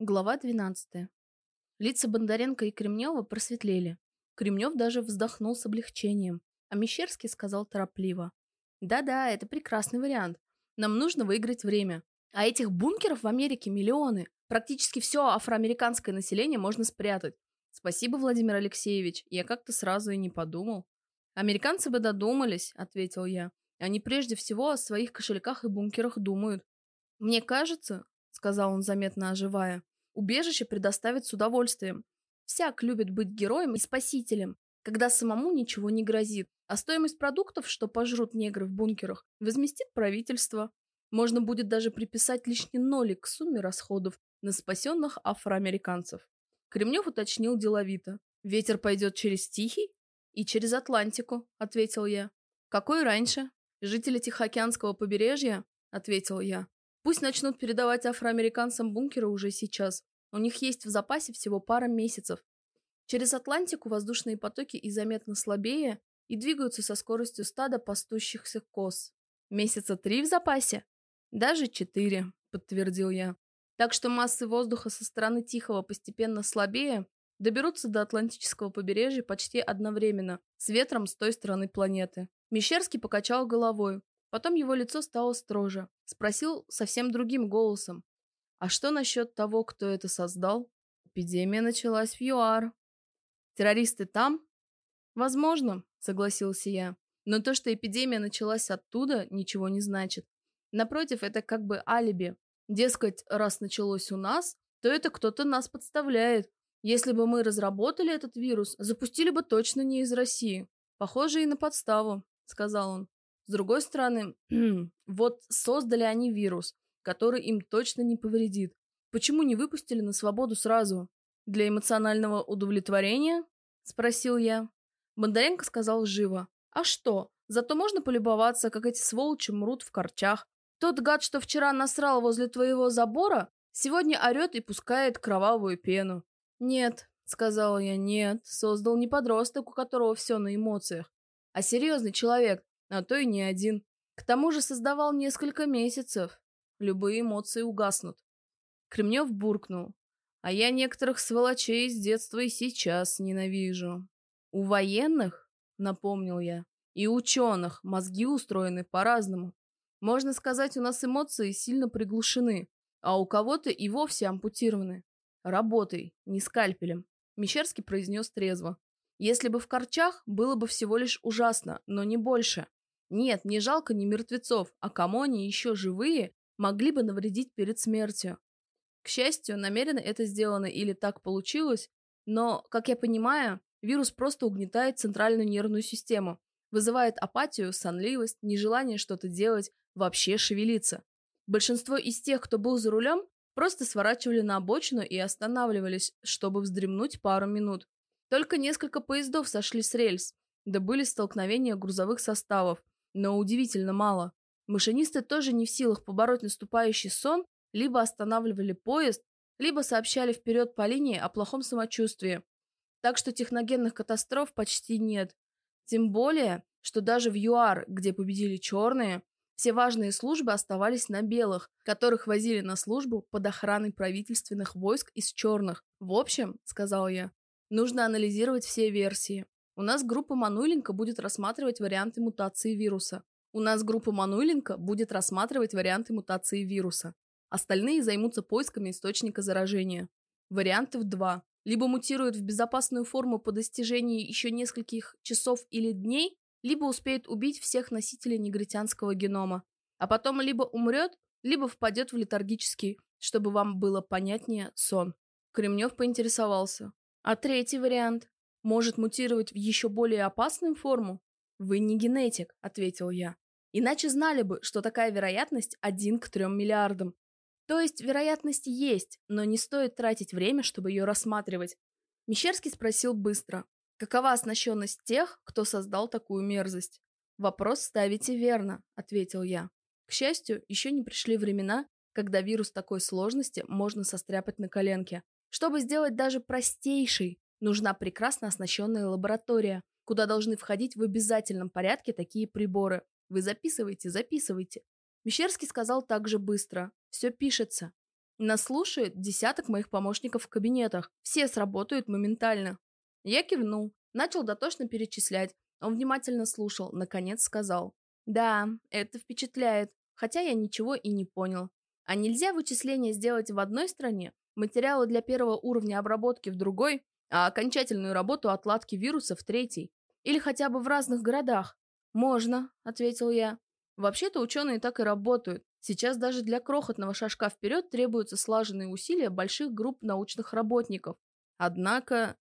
Глава 12. Лица Бондаренко и Кремнева просветлели. Кремнев даже вздохнул с облегчением, а Мещерский сказал торопливо. «Да-да, это прекрасный вариант. Нам нужно выиграть время. А этих бункеров в Америке миллионы. Практически все афроамериканское население можно спрятать. Спасибо, Владимир Алексеевич. Я как-то сразу и не подумал». «Американцы бы додумались», — ответил я. «Они прежде всего о своих кошельках и бункерах думают. Мне кажется, — сказал он, заметно оживая, Убежище предоставит с удовольствием. Всяк любит быть героем и спасителем, когда самому ничего не грозит, а стоимость продуктов, что пожрут негры в бункерах, возместит правительство. Можно будет даже приписать лишний нолик к сумме расходов на спасенных афроамериканцев. Кремнев уточнил деловито. «Ветер пойдет через Тихий?» «И через Атлантику», — ответил я. «Какой раньше? Жители Тихоокеанского побережья?» — ответил я. Пусть начнут передавать афроамериканцам бункеры уже сейчас. У них есть в запасе всего пара месяцев. Через Атлантику воздушные потоки и заметно слабее и двигаются со скоростью стада пастущихся коз. Месяца три в запасе? Даже четыре, подтвердил я. Так что массы воздуха со стороны Тихого постепенно слабее, доберутся до Атлантического побережья почти одновременно, с ветром с той стороны планеты. Мещерский покачал головой. Потом его лицо стало строже. Спросил совсем другим голосом. А что насчет того, кто это создал? Эпидемия началась в ЮАР. Террористы там? Возможно, согласился я. Но то, что эпидемия началась оттуда, ничего не значит. Напротив, это как бы алиби. Дескать, раз началось у нас, то это кто-то нас подставляет. Если бы мы разработали этот вирус, запустили бы точно не из России. Похоже и на подставу, сказал он. С другой стороны, вот создали они вирус, который им точно не повредит. Почему не выпустили на свободу сразу? Для эмоционального удовлетворения? Спросил я. Бондаренко сказал живо. А что? Зато можно полюбоваться, как эти сволочи мрут в корчах. Тот гад, что вчера насрал возле твоего забора, сегодня орет и пускает кровавую пену. Нет, сказала я, нет, создал не подросток, у которого все на эмоциях, а серьезный человек, а то и не один. К тому же создавал несколько месяцев. Любые эмоции угаснут. Кремнев буркнул. А я некоторых сволочей с детства и сейчас ненавижу. У военных, напомнил я, и ученых мозги устроены по-разному. Можно сказать, у нас эмоции сильно приглушены, а у кого-то и вовсе ампутированы. Работай, не скальпелем. Мещерский произнес трезво. Если бы в корчах, было бы всего лишь ужасно, но не больше. Нет, не жалко ни мертвецов, а кому они еще живые могли бы навредить перед смертью. К счастью, намеренно это сделано или так получилось, но, как я понимаю, вирус просто угнетает центральную нервную систему, вызывает апатию, сонливость, нежелание что-то делать, вообще шевелиться. Большинство из тех, кто был за рулем, просто сворачивали на обочину и останавливались, чтобы вздремнуть пару минут. Только несколько поездов сошли с рельс, да были столкновения грузовых составов, но удивительно мало. Машинисты тоже не в силах побороть наступающий сон, либо останавливали поезд, либо сообщали вперед по линии о плохом самочувствии. Так что техногенных катастроф почти нет. Тем более, что даже в ЮАР, где победили черные, все важные службы оставались на белых, которых возили на службу под охраной правительственных войск из черных. В общем, сказал я, нужно анализировать все версии. У нас группа Мануйленко будет рассматривать варианты мутации вируса. У нас группа Мануйленко будет рассматривать варианты мутации вируса. Остальные займутся поисками источника заражения. Вариантов два. Либо мутирует в безопасную форму по достижении еще нескольких часов или дней, либо успеет убить всех носителей негритянского генома. А потом либо умрет, либо впадет в летаргический, чтобы вам было понятнее, сон. Кремнев поинтересовался. А третий вариант? Может мутировать в еще более опасную форму? Вы не генетик, ответил я. Иначе знали бы, что такая вероятность один к трем миллиардам. То есть вероятность есть, но не стоит тратить время, чтобы ее рассматривать. Мещерский спросил быстро. Какова оснащенность тех, кто создал такую мерзость? Вопрос ставите верно, ответил я. К счастью, еще не пришли времена, когда вирус такой сложности можно состряпать на коленке. Чтобы сделать даже простейший, Нужна прекрасно оснащенная лаборатория, куда должны входить в обязательном порядке такие приборы. Вы записывайте, записывайте. Мещерский сказал также быстро. Все пишется. Нас слушает десяток моих помощников в кабинетах. Все сработают моментально. Я кивнул, начал дотошно перечислять. Он внимательно слушал, наконец сказал. Да, это впечатляет, хотя я ничего и не понял. А нельзя вычисления сделать в одной стране, материалы для первого уровня обработки в другой, а окончательную работу отладки вируса в третий? Или хотя бы в разных городах? Можно, ответил я. Вообще-то ученые так и работают. Сейчас даже для крохотного шажка вперед требуются слаженные усилия больших групп научных работников. Однако...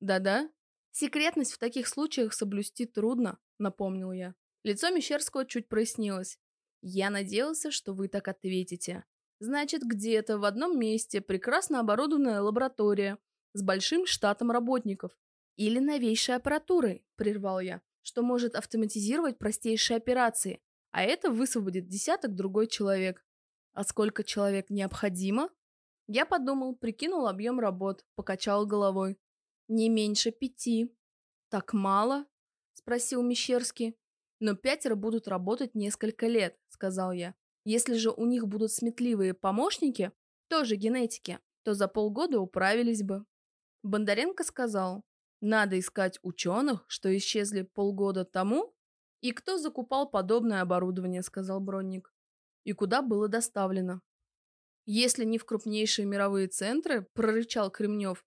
Да-да. Секретность в таких случаях соблюсти трудно, напомнил я. Лицо Мещерского чуть прояснилось. Я надеялся, что вы так ответите. Значит, где-то в одном месте прекрасно оборудованная лаборатория с большим штатом работников. Или новейшей аппаратурой, прервал я, что может автоматизировать простейшие операции, а это высвободит десяток другой человек. А сколько человек необходимо? Я подумал, прикинул объем работ, покачал головой. Не меньше пяти. Так мало? Спросил Мещерский. Но пятеро будут работать несколько лет, сказал я. Если же у них будут сметливые помощники, тоже генетики, то за полгода управились бы. Бондаренко сказал, надо искать ученых, что исчезли полгода тому, и кто закупал подобное оборудование, сказал Бронник, и куда было доставлено. Если не в крупнейшие мировые центры, прорычал Кремнев,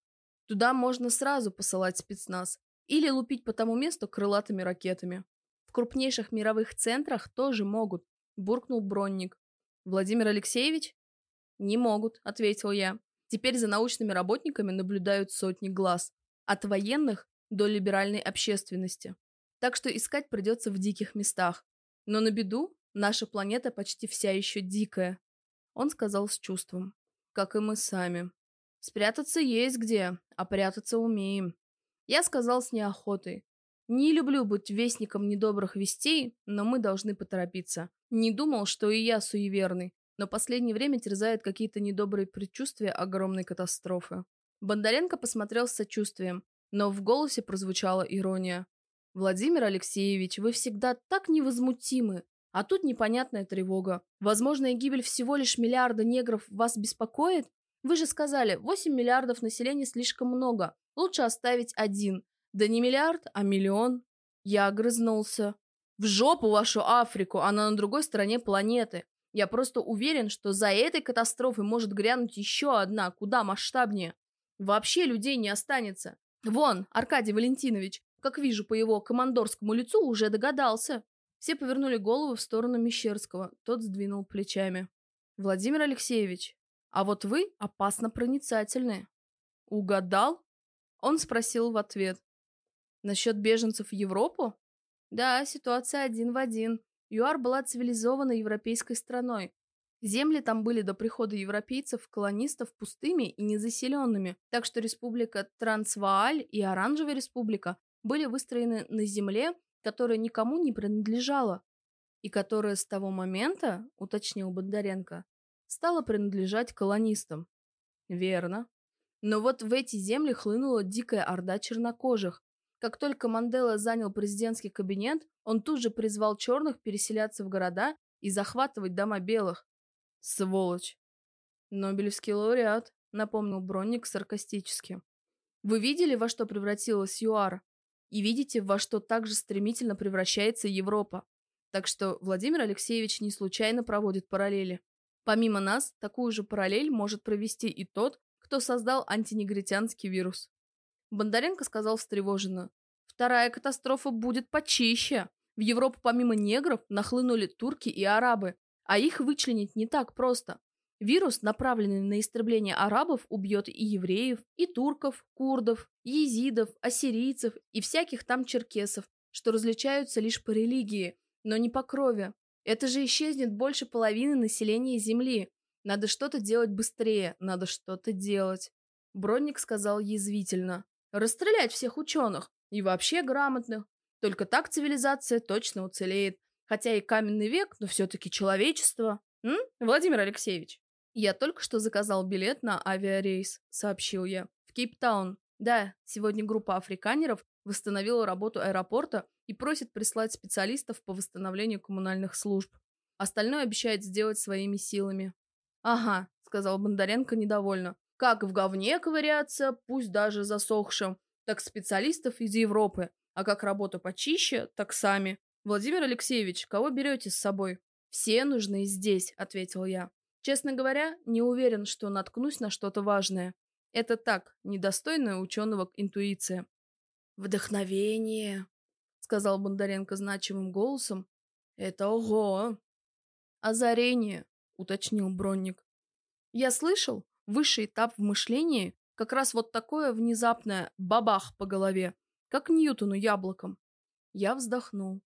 туда можно сразу посылать спецназ или лупить по тому месту крылатыми ракетами. В крупнейших мировых центрах тоже могут, буркнул Бронник. Владимир Алексеевич? Не могут, ответил я. Теперь за научными работниками наблюдают сотни глаз. От военных до либеральной общественности. Так что искать придется в диких местах. Но на беду наша планета почти вся еще дикая. Он сказал с чувством. Как и мы сами. Спрятаться есть где, а прятаться умеем. Я сказал с неохотой. Не люблю быть вестником недобрых вестей, но мы должны поторопиться. Не думал, что и я суеверный, но последнее время терзает какие-то недобрые предчувствия огромной катастрофы. Бондаренко посмотрел с сочувствием, но в голосе прозвучала ирония. «Владимир Алексеевич, вы всегда так невозмутимы, а тут непонятная тревога. Возможная гибель всего лишь миллиарда негров вас беспокоит? Вы же сказали, 8 миллиардов населения слишком много, лучше оставить один. Да не миллиард, а миллион. Я огрызнулся. В жопу вашу Африку, она на другой стороне планеты. Я просто уверен, что за этой катастрофой может грянуть еще одна, куда масштабнее. Вообще людей не останется. Вон, Аркадий Валентинович, как вижу по его командорскому лицу, уже догадался. Все повернули голову в сторону Мещерского. Тот сдвинул плечами. Владимир Алексеевич, а вот вы опасно проницательны. Угадал? Он спросил в ответ. Насчет беженцев в Европу? Да, ситуация один в один. ЮАР была цивилизованной европейской страной. Земли там были до прихода европейцев, колонистов пустыми и незаселенными, так что республика Трансвааль и Оранжевая республика были выстроены на земле, которая никому не принадлежала, и которая с того момента, уточнил Бондаренко, стала принадлежать колонистам. Верно. Но вот в эти земли хлынула дикая орда чернокожих, как только Мандела занял президентский кабинет, он тут же призвал черных переселяться в города и захватывать дома белых. Сволочь. Нобелевский лауреат, напомнил Бронник саркастически. Вы видели, во что превратилась ЮАР? И видите, во что также стремительно превращается Европа. Так что Владимир Алексеевич не случайно проводит параллели. Помимо нас, такую же параллель может провести и тот, кто создал антинегритянский вирус. Бондаренко сказал встревоженно. Вторая катастрофа будет почище. В Европу помимо негров нахлынули турки и арабы, а их вычленить не так просто. Вирус, направленный на истребление арабов, убьет и евреев, и турков, курдов, езидов, ассирийцев и всяких там черкесов, что различаются лишь по религии, но не по крови. Это же исчезнет больше половины населения Земли. Надо что-то делать быстрее, надо что-то делать. Бронник сказал язвительно. Расстрелять всех ученых и вообще грамотных. Только так цивилизация точно уцелеет. Хотя и каменный век, но все-таки человечество. М? Владимир Алексеевич. Я только что заказал билет на авиарейс, сообщил я. В Кейптаун. Да, сегодня группа африканеров восстановила работу аэропорта и просит прислать специалистов по восстановлению коммунальных служб. Остальное обещает сделать своими силами. Ага, сказал Бондаренко недовольно. «Как в говне ковыряться, пусть даже засохшим, так специалистов из Европы, а как работа почище, так сами. Владимир Алексеевич, кого берете с собой?» «Все нужны здесь», — ответил я. «Честно говоря, не уверен, что наткнусь на что-то важное. Это так, недостойная ученого интуиция». «Вдохновение», — сказал Бондаренко значимым голосом. «Это ого!» «Озарение», — уточнил Бронник. «Я слышал, высший этап в мышлении как раз вот такое внезапное бабах по голове, как Ньютону яблоком». Я вздохнул.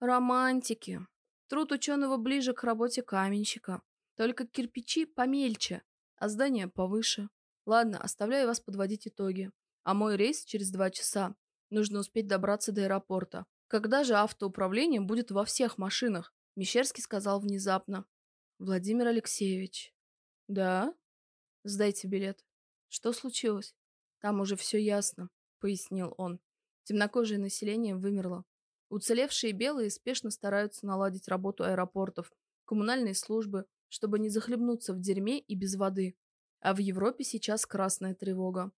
«Романтики. Труд ученого ближе к работе каменщика. Только кирпичи помельче, а здания повыше. Ладно, оставляю вас подводить итоги. А мой рейс через два часа. Нужно успеть добраться до аэропорта. Когда же автоуправление будет во всех машинах? Мещерский сказал внезапно. Владимир Алексеевич. Да? Сдайте билет. Что случилось? Там уже все ясно, пояснил он. Темнокожее население вымерло. Уцелевшие белые спешно стараются наладить работу аэропортов, коммунальные службы, чтобы не захлебнуться в дерьме и без воды. А в Европе сейчас красная тревога.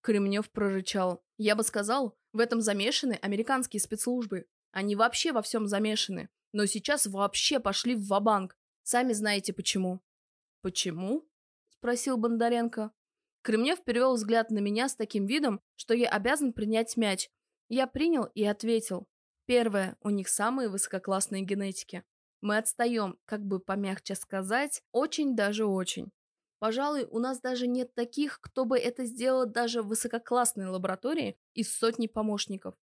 Кремнев прорычал. Я бы сказал, в этом замешаны американские спецслужбы. Они вообще во всем замешаны. Но сейчас вообще пошли в ва-банк. Сами знаете почему. Почему? Спросил Бондаренко. Кремнев перевел взгляд на меня с таким видом, что я обязан принять мяч. Я принял и ответил. Первое, у них самые высококлассные генетики. Мы отстаем, как бы помягче сказать, очень даже очень. Пожалуй, у нас даже нет таких, кто бы это сделал даже в высококлассной лаборатории из сотни помощников.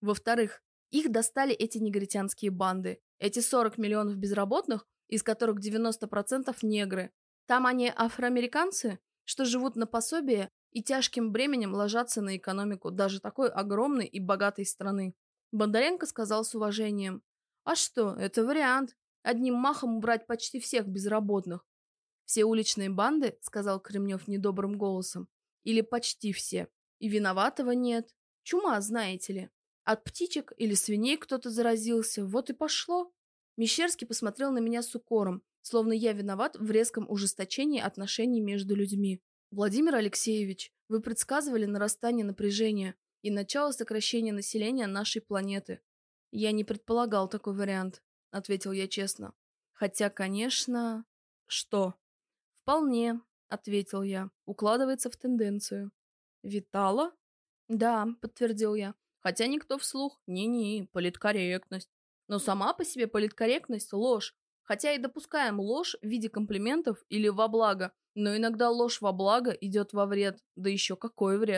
Во-вторых, их достали эти негритянские банды, эти 40 миллионов безработных, из которых 90% негры. Там они афроамериканцы, что живут на пособие и тяжким бременем ложатся на экономику даже такой огромной и богатой страны. Бондаренко сказал с уважением. А что, это вариант. Одним махом убрать почти всех безработных. Все уличные банды, сказал Кремнев недобрым голосом. Или почти все. И виноватого нет. Чума, знаете ли. От птичек или свиней кто-то заразился. Вот и пошло. Мещерский посмотрел на меня с укором, словно я виноват в резком ужесточении отношений между людьми. Владимир Алексеевич, вы предсказывали нарастание напряжения и начало сокращения населения нашей планеты. Я не предполагал такой вариант, ответил я честно. Хотя, конечно... Что? Вполне, ответил я. Укладывается в тенденцию. Витала? Да, подтвердил я. Хотя никто вслух. Не-не, политкорректность. Но сама по себе политкорректность – ложь. Хотя и допускаем ложь в виде комплиментов или во благо, но иногда ложь во благо идет во вред, да еще какой вред.